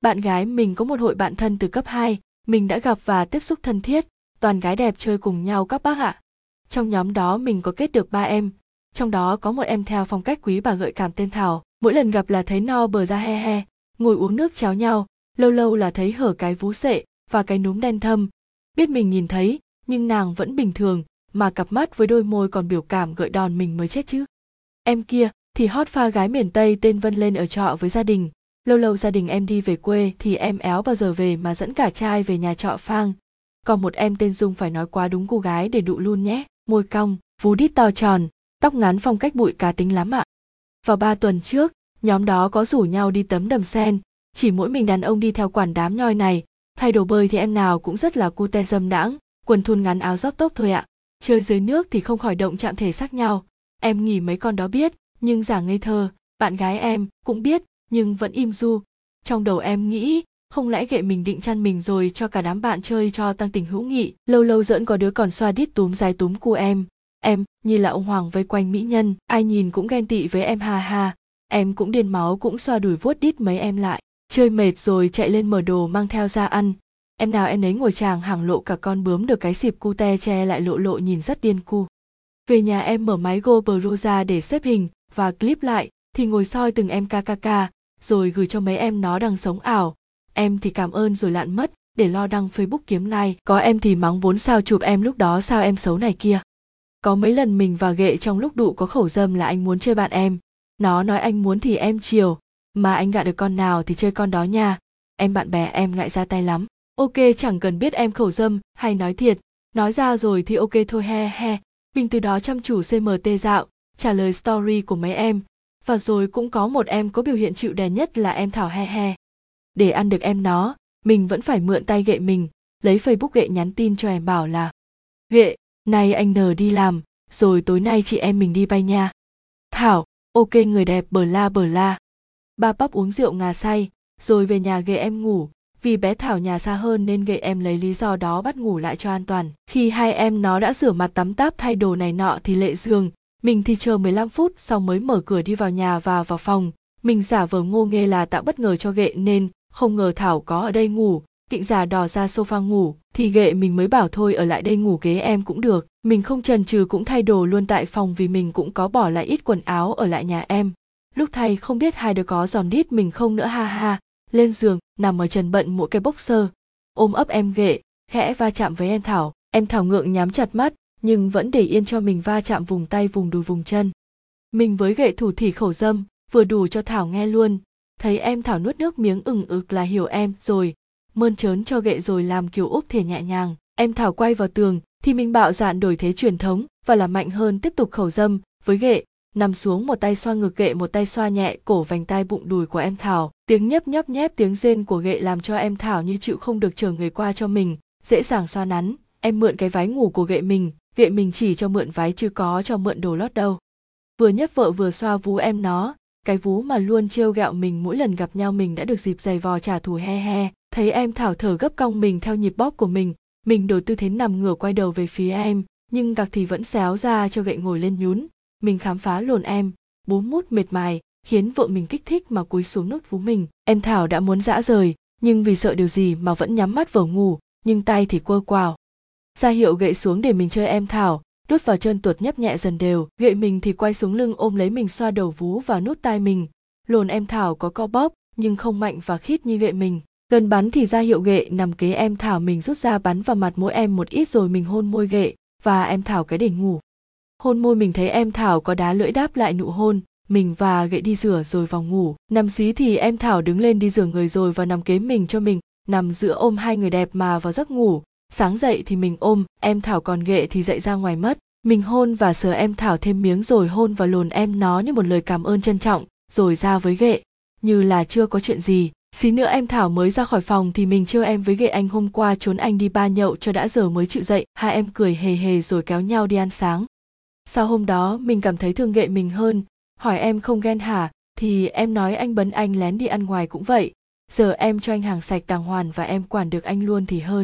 bạn gái mình có một hội bạn thân từ cấp 2, mình đã gặp và tiếp xúc thân thiết, toàn gái đẹp chơi cùng nhau các bác ạ. Trong nhóm đó mình có kết được ba em, trong đó có một em theo phong cách quý bà gợi cảm tên Thảo, mỗi lần gặp là thấy no bờ ra he he, ngồi uống nước cháo nhau, lâu lâu là thấy hở cái vú sệ và cái núm đen thâm. Biết mình nhìn thấy, nhưng nàng vẫn bình thường, mà cặp mắt với đôi môi còn biểu cảm gợi đòn mình mới chết chứ. Em kia thì hot pha gái miền Tây tên Vân lên ở trọ với gia đình. Lâu lâu gia đình em đi về quê thì em éo bao giờ về mà dẫn cả trai về nhà trọ phang. Còn một em tên Dung phải nói quá đúng cô gái để đụ luôn nhé. Môi cong, vú đít to tròn, tóc ngắn phong cách bụi cá tính lắm ạ. Vào ba tuần trước, nhóm đó có rủ nhau đi tấm đầm sen, chỉ mỗi mình đàn ông đi theo quản đám nhoi này, thay đồ bơi thì em nào cũng rất là cute dâm đãng, quần thun ngắn áo gióp tốc thôi ạ. Chơi dưới nước thì không khỏi động chạm thể xác nhau. Em nghỉ mấy con đó biết, nhưng giả ngây thơ, bạn gái em cũng biết, nhưng vẫn im du. Trong đầu em nghĩ, không lẽ gệ mình định chăn mình rồi cho cả đám bạn chơi cho tăng tình hữu nghị. Lâu lâu giỡn có đứa còn xoa đít túm dài túm cu em. Em như là ông hoàng vây quanh mỹ nhân ai nhìn cũng ghen tị với em ha ha. Em cũng điên máu cũng xoa đùi vuốt đít mấy em lại. Chơi mệt rồi chạy lên mở đồ mang theo ra ăn. Em nào em ấy ngồi chàng hàng lộ cả con bướm được cái xịp cu te che lại lộ lộ nhìn rất điên cu. Về nhà em mở máy GoPro ra để xếp hình và clip lại thì ngồi soi từng em kkk rồi gửi cho mấy em nó đang sống ảo. Em thì cảm ơn rồi lạn mất, để lo đăng facebook kiếm like. Có em thì mắng vốn sao chụp em lúc đó sao em xấu này kia. Có mấy lần mình và ghệ trong lúc đụ có khẩu dâm là anh muốn chơi bạn em. Nó nói anh muốn thì em chiều. Mà anh gạ được con nào thì chơi con đó nha. Em bạn bè em ngại ra tay lắm. Ok, chẳng cần biết em khẩu dâm, hay nói thiệt. Nói ra rồi thì ok thôi, he he. Mình từ đó chăm chủ cmt dạo. Trả lời story của mấy em và rồi cũng có một em có biểu hiện chịu đè nhất là em thảo he he. Để ăn được em nó, mình vẫn phải mượn tay ghệ mình, lấy facebook ghệ nhắn tin cho em bảo là ghệ nay anh n đi làm, rồi tối nay chị em mình đi bay nha. Thảo, ok người đẹp, bờ la bờ la. Ba bắp uống rượu ngà say, rồi về nhà ghệ em ngủ. Vì bé thảo nhà xa hơn nên ghệ em lấy lý do đó bắt ngủ lại cho an toàn. Khi hai em nó đã rửa mặt tắm táp thay đồ này nọ thì lệ giường mình thì chờ 15 phút sau mới mở cửa đi vào nhà và vào phòng. Mình giả vờ ngô nghê là tạo bất ngờ cho ghệ nên không ngờ thảo có ở đây ngủ. Tịnh giả đò ra sofa ngủ, thì ghệ mình mới bảo thôi, ở lại đây ngủ kế em cũng được. Mình không trần trừ cũng thay đồ luôn tại phòng vì mình cũng có bỏ lại ít quần áo ở lại nhà em. Lúc thay không biết hai đứa có giòn đít mình không nữa, ha ha. Lên giường, nằm ở trần bận mỗi cái boxer. Ôm ấp em ghệ, khẽ va chạm với em thảo. Em thảo ngượng nhắm chặt mắt nhưng vẫn để yên cho mình va chạm vùng tay vùng đùi vùng chân. Mình với gậy thủ thỉ khẩu dâm, vừa đủ cho thảo nghe luôn. Thấy em thảo nuốt nước miếng ừng ực là hiểu em, rồi. Mơn trớn cho gậy rồi làm kiểu úp thể nhẹ nhàng. Em thảo quay vào tường, thì mình bạo dạn đổi thế truyền thống, và làm mạnh hơn tiếp tục khẩu dâm. Với gậy, nằm xuống một tay xoa ngực gậy, một tay xoa nhẹ cổ vành tai bụng đùi của em thảo. Tiếng nhấp nhấp nhép, tiếng rên của gậy làm cho em thảo như chịu không được chờ người qua cho mình. Dễ dàng xoa nắn, em mượn cái váy ngủ của gậy mình gậy mình chỉ cho mượn váy chứ có cho mượn đồ lót đâu. Vừa nhấp vợ vừa xoa vú em nó, cái vú mà luôn trêu ghẹo mình mỗi lần gặp nhau mình đã được dịp giày vò trả thù he he. Thấy em thảo thở gấp cong mình theo nhịp bóp của mình mình đổi tư thế nằm ngửa quay đầu về phía em, nhưng gạc thì vẫn xéo ra cho gậy ngồi lên nhún. Mình khám phá lồn em, bú mút mệt mài, khiến vợ mình kích thích mà cúi xuống nốt vú mình. Em thảo đã muốn dã rời, nhưng vì sợ điều gì mà vẫn nhắm mắt vờ ngủ nhưng tay thì quơ quào ra hiệu gậy xuống để mình chơi em thảo, đút vào chân tuột nhấp nhẹ dần đều. Gậy mình thì quay xuống lưng ôm lấy mình xoa đầu vú và nút tai mình. Lồn em thảo có co bóp, nhưng không mạnh và khít như gậy mình. Gần bắn thì ra hiệu gậy, nằm kế em thảo mình rút ra bắn vào mặt mỗi em một ít rồi mình hôn môi gậy và em thảo cái để ngủ. Hôn môi mình thấy em thảo có đá lưỡi đáp lại nụ hôn, mình và gậy đi rửa rồi vào ngủ. Nằm xí thì em thảo đứng lên đi rửa người rồi và nằm kế mình cho mình, nằm giữa ôm hai người đẹp mà vào giấc ngủ sáng dậy thì mình ôm, em thảo còn ghệ thì dậy ra ngoài mất. Mình hôn và sờ em thảo thêm miếng rồi hôn vào lồn em nó như một lời cảm ơn trân trọng, rồi ra với ghệ như là chưa có chuyện gì. Xí nữa em thảo mới ra khỏi phòng thì mình trêu em với ghệ anh hôm qua trốn anh đi ba nhậu cho đã giờ mới chịu dậy. Hai em cười hề hề rồi kéo nhau đi ăn sáng. Sau hôm đó, mình cảm thấy thương ghệ mình hơn. Hỏi em không ghen hả? Thì em nói anh bấn anh lén đi ăn ngoài cũng vậy. Giờ em cho anh hàng sạch đàng hoàn và em quản được anh luôn thì hơn.